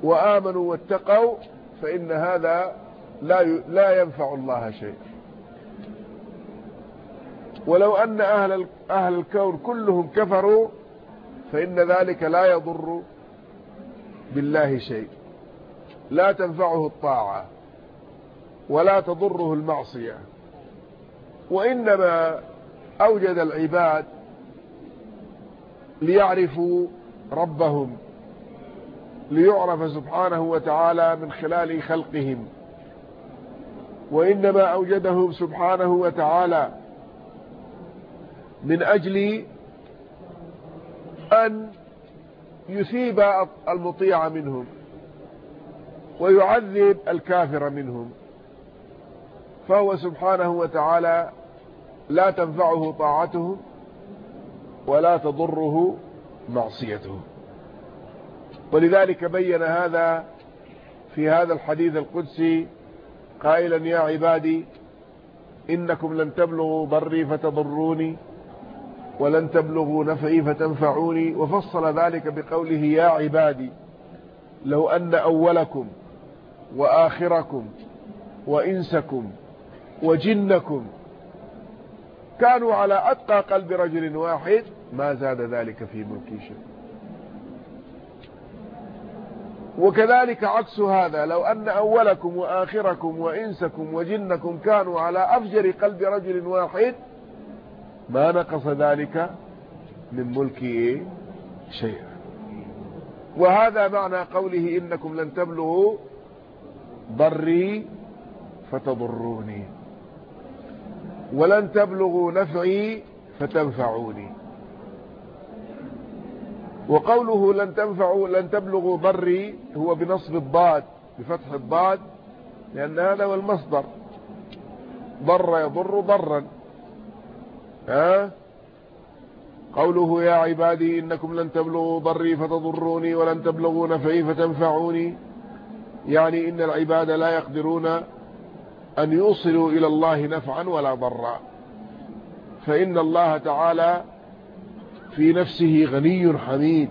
وآمنوا واتقوا فإن هذا لا لا ينفع الله شيء. ولو أن أهل أهل الكون كلهم كفروا فإن ذلك لا يضر بالله شيء. لا تنفعه الطاعة ولا تضره المعصية. وإنما أوجد العباد ليعرفوا ربهم ليعرف سبحانه وتعالى من خلال خلقهم. وإنما أوجدهم سبحانه وتعالى من أجل أن يثيب المطيع منهم ويعذب الكافر منهم. فهو سبحانه وتعالى لا تنفعه طاعته ولا تضره معصيته. ولذلك بين هذا في هذا الحديث القدسي قائلا يا عبادي إنكم لن تبلغوا ضري فتضروني ولن تبلغوا نفعي فتنفعوني. وفصل ذلك بقوله يا عبادي لو أن أولكم وآخركم وإنسكم وجنكم كانوا على أتقى قلب رجل واحد ما زاد ذلك في ملكي شيء. وكذلك عكس هذا لو أن أولكم وآخركم وإنسكم وجنكم كانوا على أفجر قلب رجل واحد ما نقص ذلك من ملكي شيئا وهذا معنى قوله إنكم لن تبلغوا ضري فتضروني. ولن تبلغوا نفعي فتنفعوني. وقوله لن تنفعوا لن تبلغوا ضري هو بنصب الضاد بفتح الضاد لأن هذا هو المصدر. ضر يضر ضرا. ها؟ قوله يا عبادي إنكم لن تبلغوا ضري فتضروني ولن تبلغوا نفعي فتنفعوني. يعني إن العباد لا يقدرون أن يوصلوا إلى الله نفعا ولا ضرا. فإن الله تعالى في نفسه غني حميد.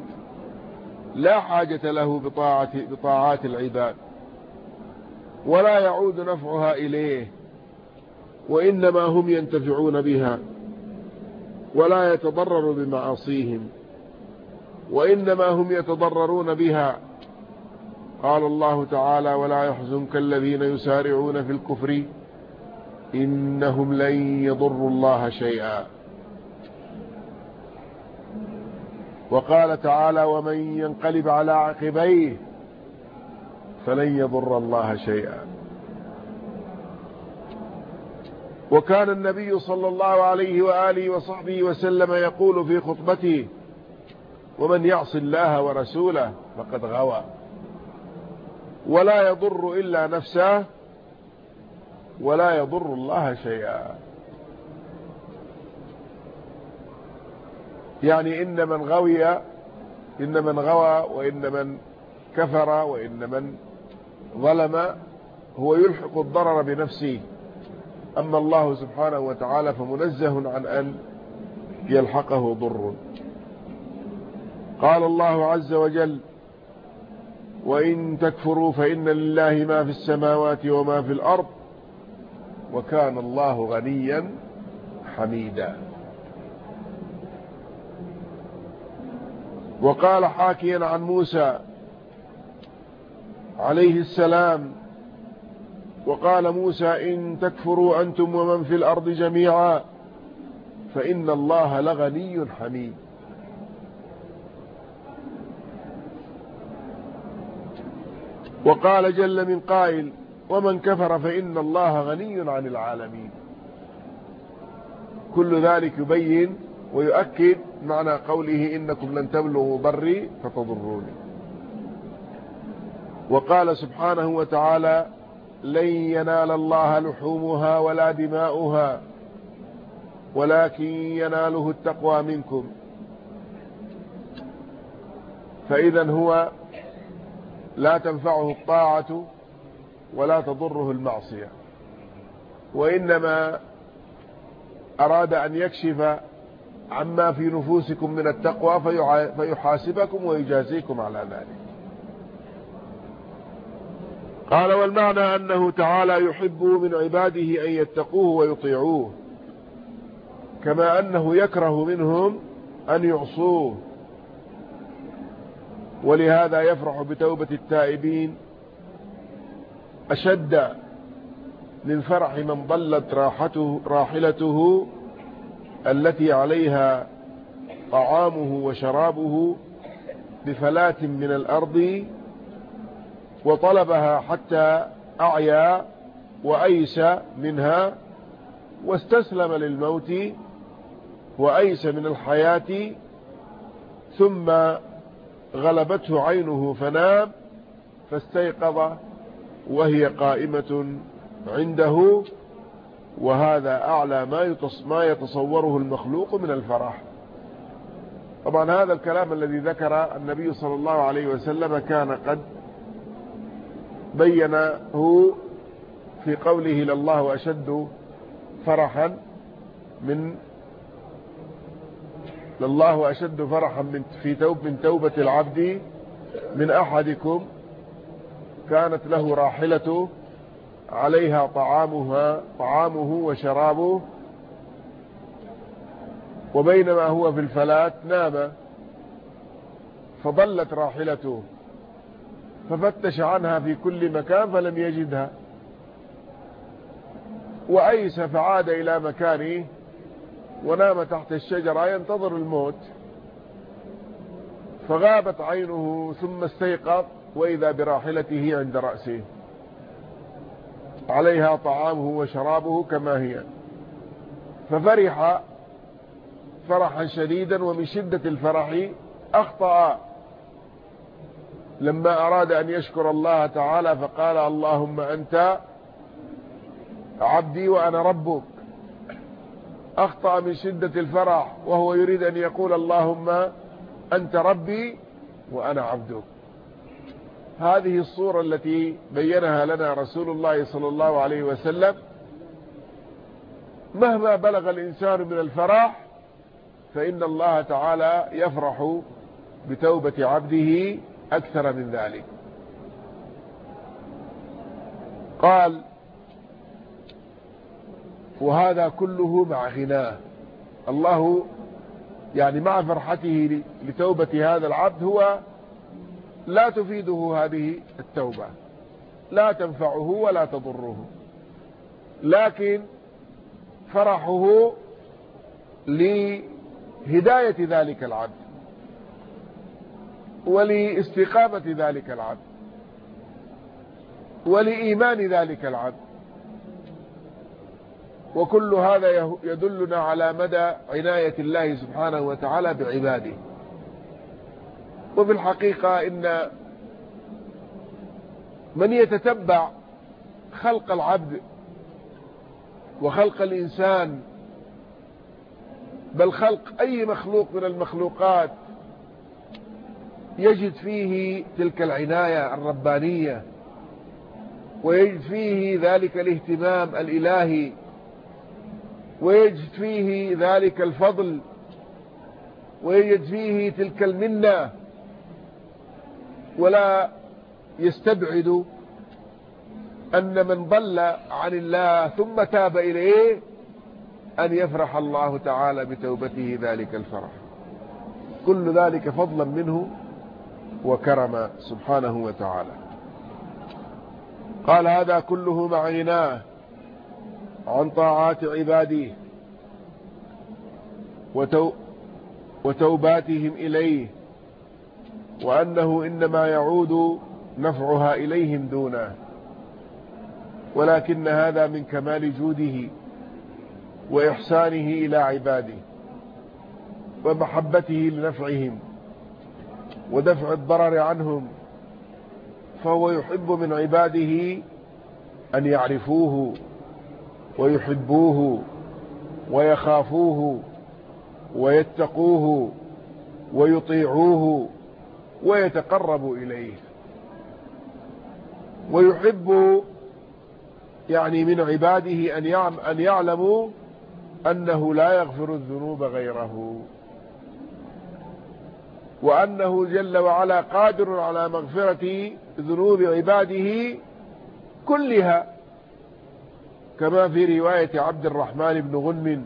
لا حاجة له بطاعة بطاعات العباد. ولا يعود نفعها إليه. وإنما هم ينتفعون بها. ولا يتضرر بمعاصيهم وإنما هم يتضررون بها. قال الله تعالى ولا يحزنك الذين يسارعون في الكفر إنهم لن يضروا الله شيئا. وقال تعالى ومن ينقلب على عقبيه فلن يضر الله شيئا. وكان النبي صلى الله عليه وآله وصحبه وسلم يقول في خطبته ومن يعص الله ورسوله فقد غوى ولا يضر إلا نفسه ولا يضر الله شيئا. يعني إن من غوي إن من غوى وإن من كفر وإن من ظلم هو يلحق الضرر بنفسه. أما الله سبحانه وتعالى فمنزه عن أن يلحقه ضر. قال الله عز وجل وإن تكفروا فإن لله ما في السماوات وما في الأرض وكان الله غنيا حميدا. وقال حاكيا عن موسى عليه السلام وقال موسى إن تكفروا أنتم ومن في الأرض جميعا فإن الله لغني حميد. وقال جل من قائل ومن كفر فإن الله غني عن العالمين. كل ذلك يبين ويؤكد معنى قوله إنكم لن تبلغوا ضري فتضروني. وقال سبحانه وتعالى لن ينال الله لحومها ولا دماؤها ولكن يناله التقوى منكم. فإذا هو لا تنفعه الطاعة ولا تضره المعصية. وإنما أراد أن يكشف عما في نفوسكم من التقوى فيحاسبكم ويجازيكم على ذلك. قال والمعنى أنه تعالى يحب من عباده أن يتقوه ولهذا يفرح بتوبة التائبين أشد من فرح من ضلت راحته راحلته التي عليها طعامه وشرابه بفلاة من الأرض وطلبها حتى أعيا وأيس منها واستسلم للموت وأيس من الحياة ثم غلبته عينه فنام فاستيقظ وهي قائمة عنده. وهذا أعلى ما ما يتصوره المخلوق من الفرح. طبعا هذا الكلام الذي ذكر النبي صلى الله عليه وسلم كان قد بينه في قوله لله أشد فرحا من لله أشد فرحا من في توب من توبة العبد من أحدكم كانت له راحلته عليها طعامها طعامه وشرابه وبينما هو في الفلاة نام فضلت راحلته ففتش عنها في كل مكان فلم يجدها. وأيس فعاد إلى مكانه ونام تحت الشجرة ينتظر الموت. فغابت عينه ثم استيقظ وإذا براحلته عند رأسه. عليها طعامه وشرابه كما هي. ففرح فرحا شديدا ومن شدة الفرح أخطأ لما أراد أن يشكر الله تعالى فقال اللهم أنت عبدي وأنا ربك. أخطأ من شدة الفرح وهو يريد أن يقول اللهم أنت ربي وأنا عبدك. هذه الصورة التي بينها لنا رسول الله صلى الله عليه وسلم مهما بلغ الإنسان من الفرح فإن الله تعالى يفرح بتوبة عبده أكثر من ذلك. قال وهذا كله مع غناه. الله يعني مع فرحته لتوبة هذا العبد هو لا تفيده هذه التوبة. لا تنفعه ولا تضره. لكن فرحه لهداية ذلك العبد. ولاستقامة ذلك العبد. ولإيمان ذلك العبد. وكل هذا يدلنا على مدى عناية الله سبحانه وتعالى بعباده. وفي الحقيقة إن من يتتبع خلق العبد وخلق الإنسان بل خلق أي مخلوق من المخلوقات يجد فيه تلك العناية الربانية ويجد فيه ذلك الاهتمام الإلهي ويجد فيه ذلك الفضل ويجد فيه تلك المنة ولا يستبعد أن من ضل عن الله ثم تاب إليه أن يفرح الله تعالى بتوبته ذلك الفرح. كل ذلك فضلا منه وكرما سبحانه وتعالى. قال هذا كله مع غناه عن طاعات عباده وتو وتوباتهم إليه وأنه إنما يعود نفعها إليهم دونه. ولكن هذا من كمال جوده وإحسانه إلى عباده ومحبته لنفعهم. ودفع الضرر عنهم فهو يحب من عباده أن يعرفوه ويحبوه ويخافوه ويتقوه ويطيعوه ويتقربوا إليه. ويحب يعني من عباده أن يعلموا أنه لا يغفر الذنوب غيره. وأنه جل وعلا قادر على مغفرة ذنوب عباده كلها. كما في رواية عبد الرحمن بن غنم.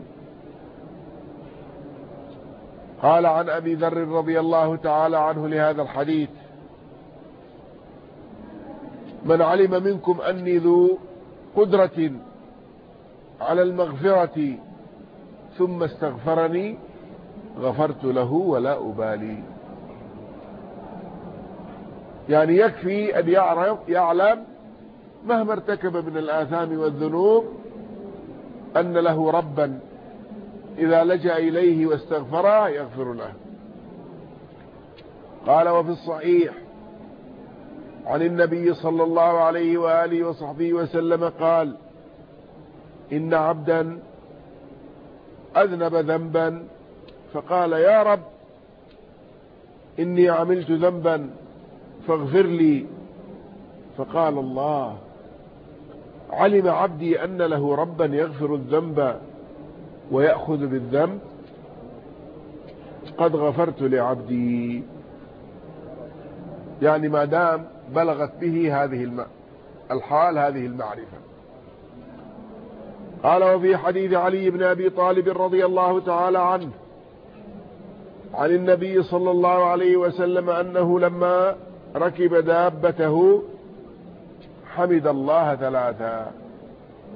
قال عن أبي ذر رضي الله تعالى عنه لهذا الحديث. من علم منكم أني ذو قدرة على المغفرة ثم استغفرني غفرت له ولا أبالي. يعني يكفي أن يعلم مهما ارتكب من الآثام والذنوب أن له ربا. إذا لجأ إليه واستغفره يغفر له. قال وفي الصحيح عن النبي صلى الله عليه وآله وصحبه وسلم قال إن عبدا أذنب ذنبا فقال يا رب إني عملت ذنبا فاغفر لي. فقال الله علم عبدي أن له ربا يغفر الذنب ويأخذ بالذنب. قد غفرت لعبدي. يعني ما دام بلغت به هذه الحال هذه المعرفة. قال وفي حديث علي بن أبي طالب رضي الله تعالى عنه عن النبي صلى الله عليه وسلم أنه لما ركب دابته حمد الله ثلاثا.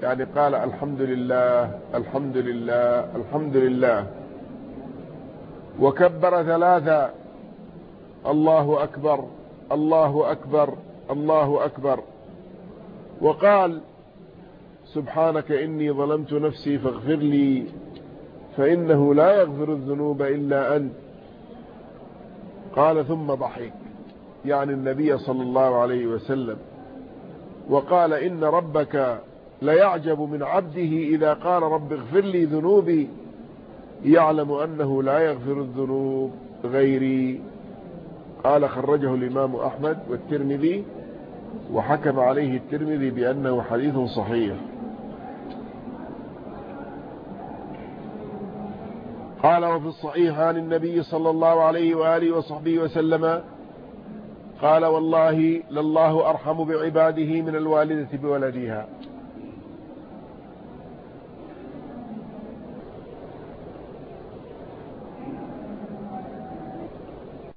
يعني قال الحمد لله الحمد لله الحمد لله. وكبر ثلاثا. الله أكبر الله أكبر الله أكبر. وقال سبحانك إني ظلمت نفسي فاغفر لي فإنه لا يغفر الذنوب إلا أنت. قال ثم ضحك. يعني النبي صلى الله عليه وسلم وقال إن ربك ليعجب من عبده إذا قال رب اغفر لي ذنوبي يعلم أنه لا يغفر الذنوب غيري. قال خرجه الإمام أحمد والترمذي وحكم عليه الترمذي بأنه حديث صحيح. قال وفي الصحيح عن النبي صلى الله عليه وآله وصحبه وسلم قال والله لله أرحم بعباده من الوالدة بولدها